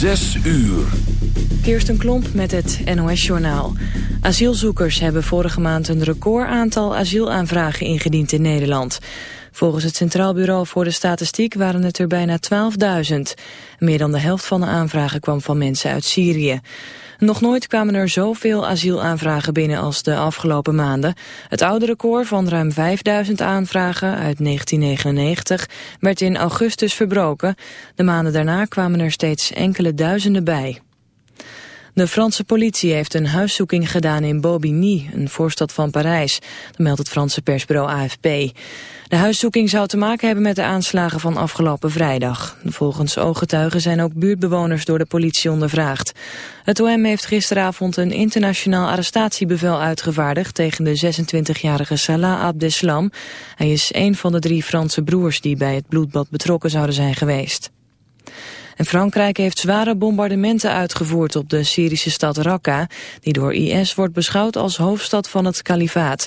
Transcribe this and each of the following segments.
Zes uur. Kirsten Klomp met het NOS-journaal. Asielzoekers hebben vorige maand een recordaantal asielaanvragen ingediend in Nederland. Volgens het Centraal Bureau voor de Statistiek waren het er bijna 12.000. Meer dan de helft van de aanvragen kwam van mensen uit Syrië. Nog nooit kwamen er zoveel asielaanvragen binnen als de afgelopen maanden. Het oude record van ruim 5000 aanvragen uit 1999 werd in augustus verbroken. De maanden daarna kwamen er steeds enkele duizenden bij. De Franse politie heeft een huiszoeking gedaan in Bobigny, een voorstad van Parijs. Dat meldt het Franse persbureau AFP. De huiszoeking zou te maken hebben met de aanslagen van afgelopen vrijdag. Volgens ooggetuigen zijn ook buurtbewoners door de politie ondervraagd. Het OM heeft gisteravond een internationaal arrestatiebevel uitgevaardigd tegen de 26-jarige Salah Abdeslam. Hij is een van de drie Franse broers die bij het bloedbad betrokken zouden zijn geweest. En Frankrijk heeft zware bombardementen uitgevoerd op de Syrische stad Raqqa, die door IS wordt beschouwd als hoofdstad van het kalifaat.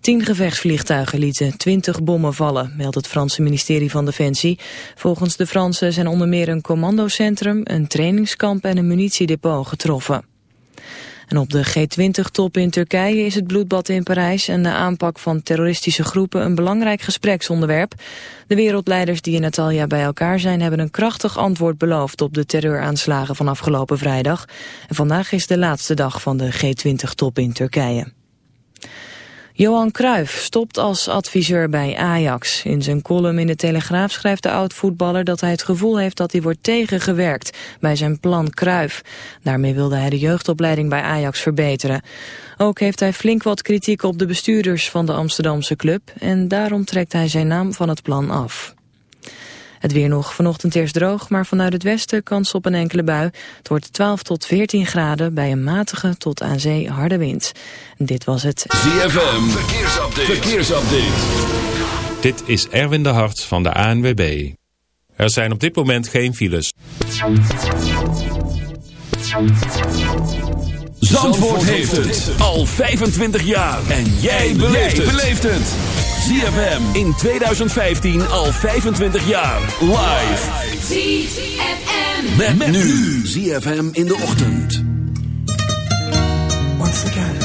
Tien gevechtsvliegtuigen lieten twintig bommen vallen, meldt het Franse ministerie van Defensie. Volgens de Fransen zijn onder meer een commandocentrum, een trainingskamp en een munitiedepot getroffen. En op de G20-top in Turkije is het bloedbad in Parijs en de aanpak van terroristische groepen een belangrijk gespreksonderwerp. De wereldleiders die in Natalia bij elkaar zijn hebben een krachtig antwoord beloofd op de terreuraanslagen van afgelopen vrijdag. En vandaag is de laatste dag van de G20-top in Turkije. Johan Cruijff stopt als adviseur bij Ajax. In zijn column in de Telegraaf schrijft de oud-voetballer dat hij het gevoel heeft dat hij wordt tegengewerkt bij zijn plan Cruijff. Daarmee wilde hij de jeugdopleiding bij Ajax verbeteren. Ook heeft hij flink wat kritiek op de bestuurders van de Amsterdamse club en daarom trekt hij zijn naam van het plan af. Het weer nog vanochtend eerst droog, maar vanuit het westen kans op een enkele bui. Het wordt 12 tot 14 graden bij een matige tot aan zee harde wind. Dit was het ZFM, verkeersupdate. verkeersupdate. Dit is Erwin de Hart van de ANWB. Er zijn op dit moment geen files. Zandvoort heeft het al 25 jaar. En jij beleeft het. ZFM in 2015 al 25 jaar. Live. ZFM. Met, met nu. ZFM in de ochtend. Once again,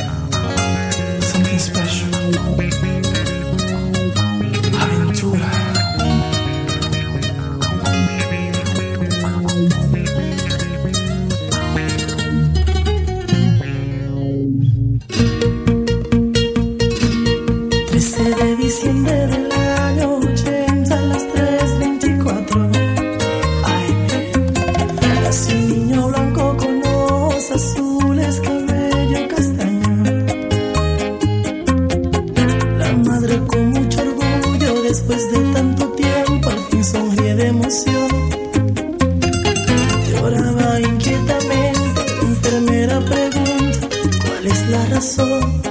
something special. Diciembre del año 80 a las 3.24 Ay, nació un niño blanco con ojos azules, cabello castaño. La madre con mucho orgullo después de tanto tiempo al fin sonríe de emoción. Lloraba inquietamente, la enfermera pregunta cuál es la razón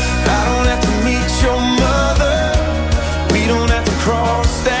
I don't have to meet your mother. We don't have to cross that.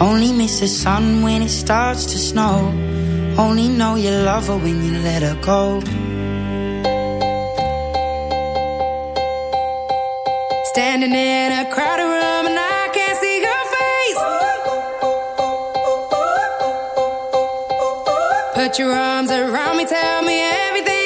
Only miss the sun when it starts to snow. Only know you love her when you let her go. Standing in a crowded room and I can't see your face. Put your arms around me, tell me everything.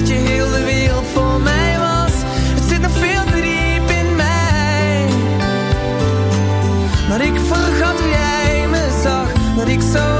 dat je heel de wereld voor mij was. Het zit nog veel te diep in mij. Maar ik vergat hoe jij me zag, dat ik zo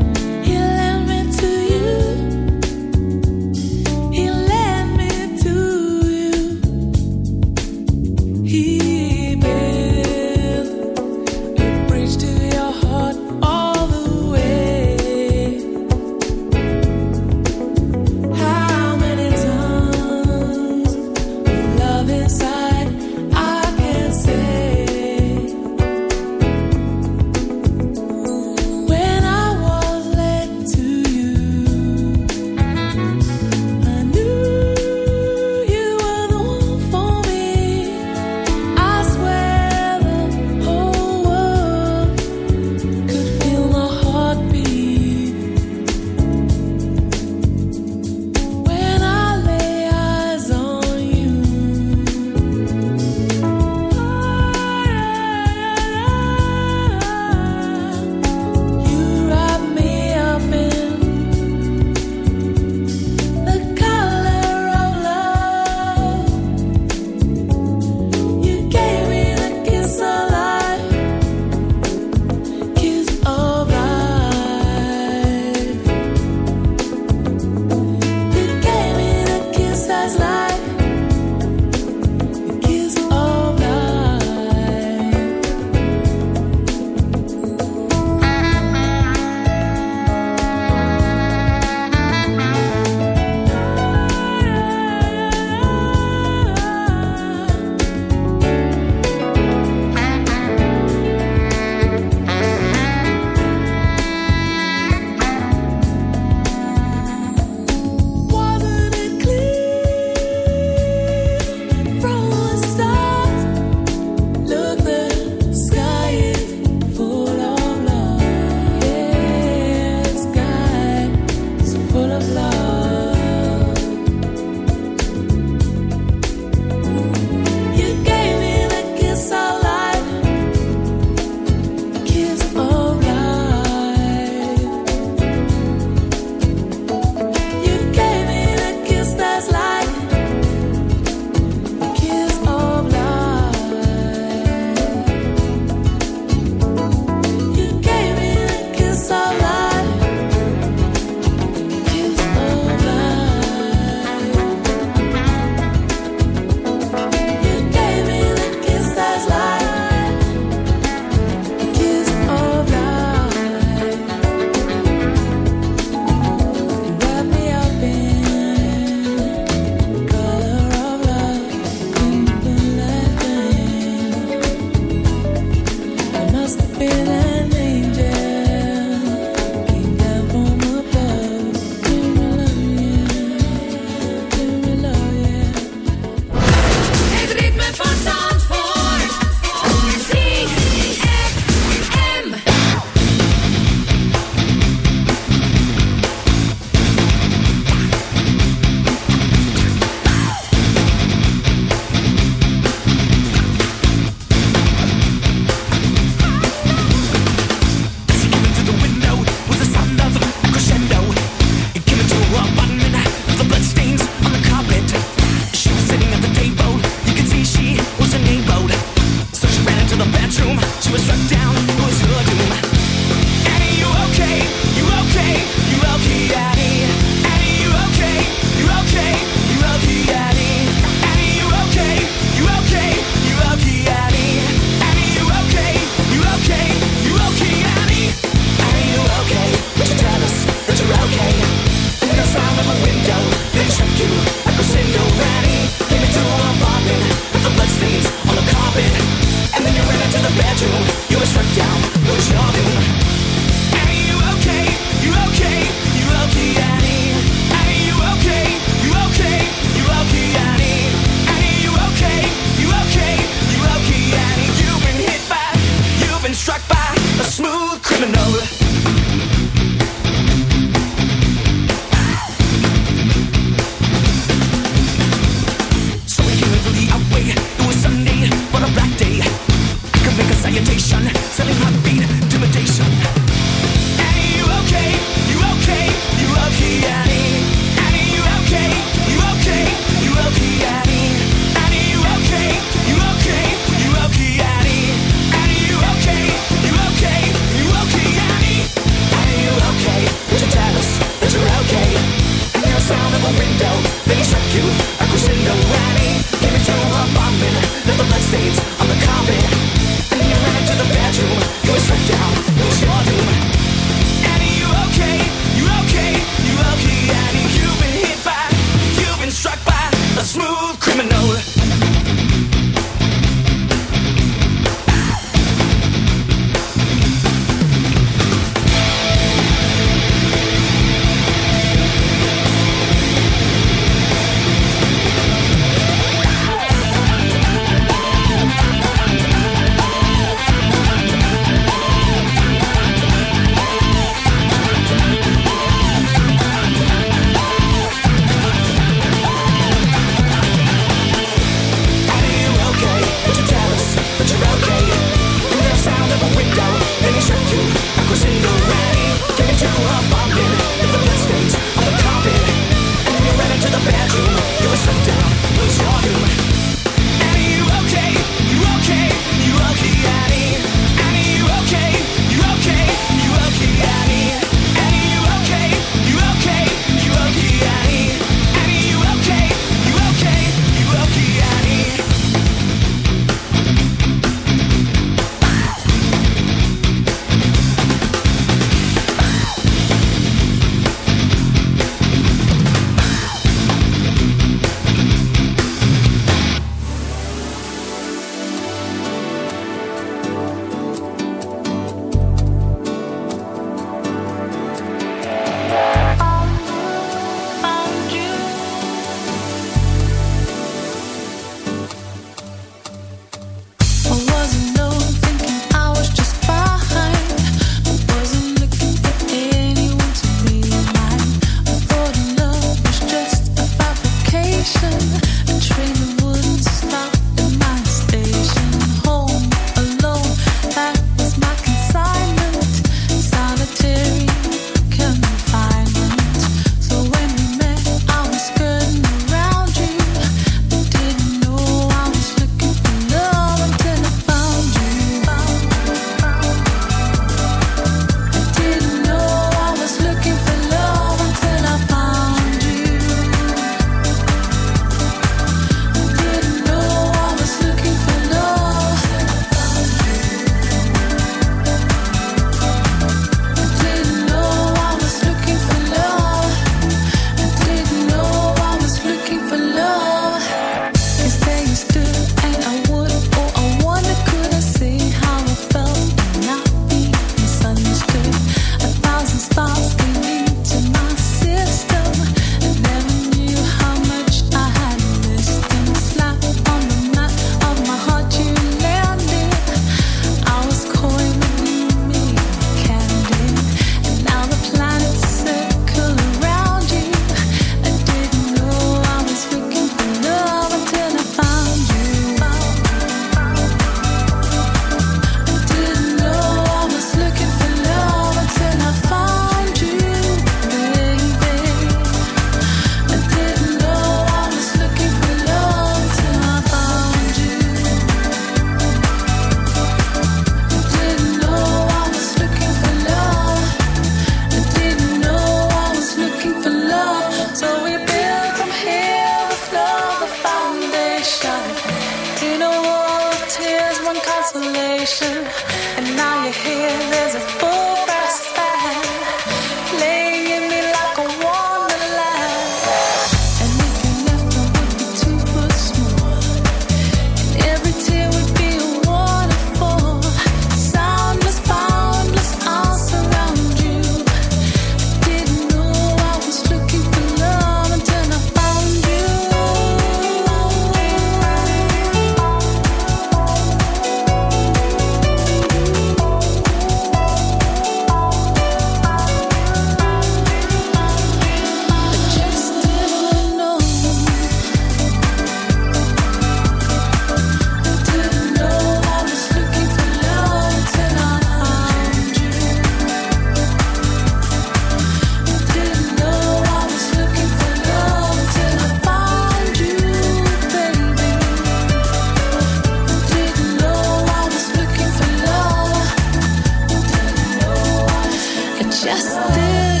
feel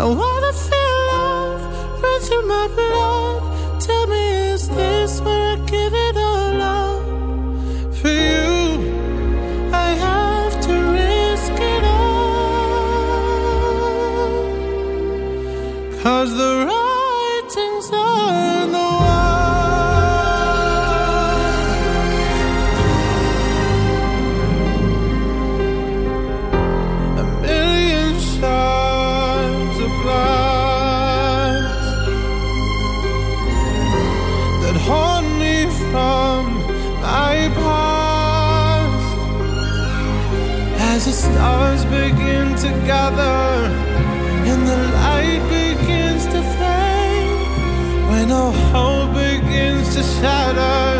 I wanna feel love run through my blood. together and the light begins to fade. When all hope begins to shatter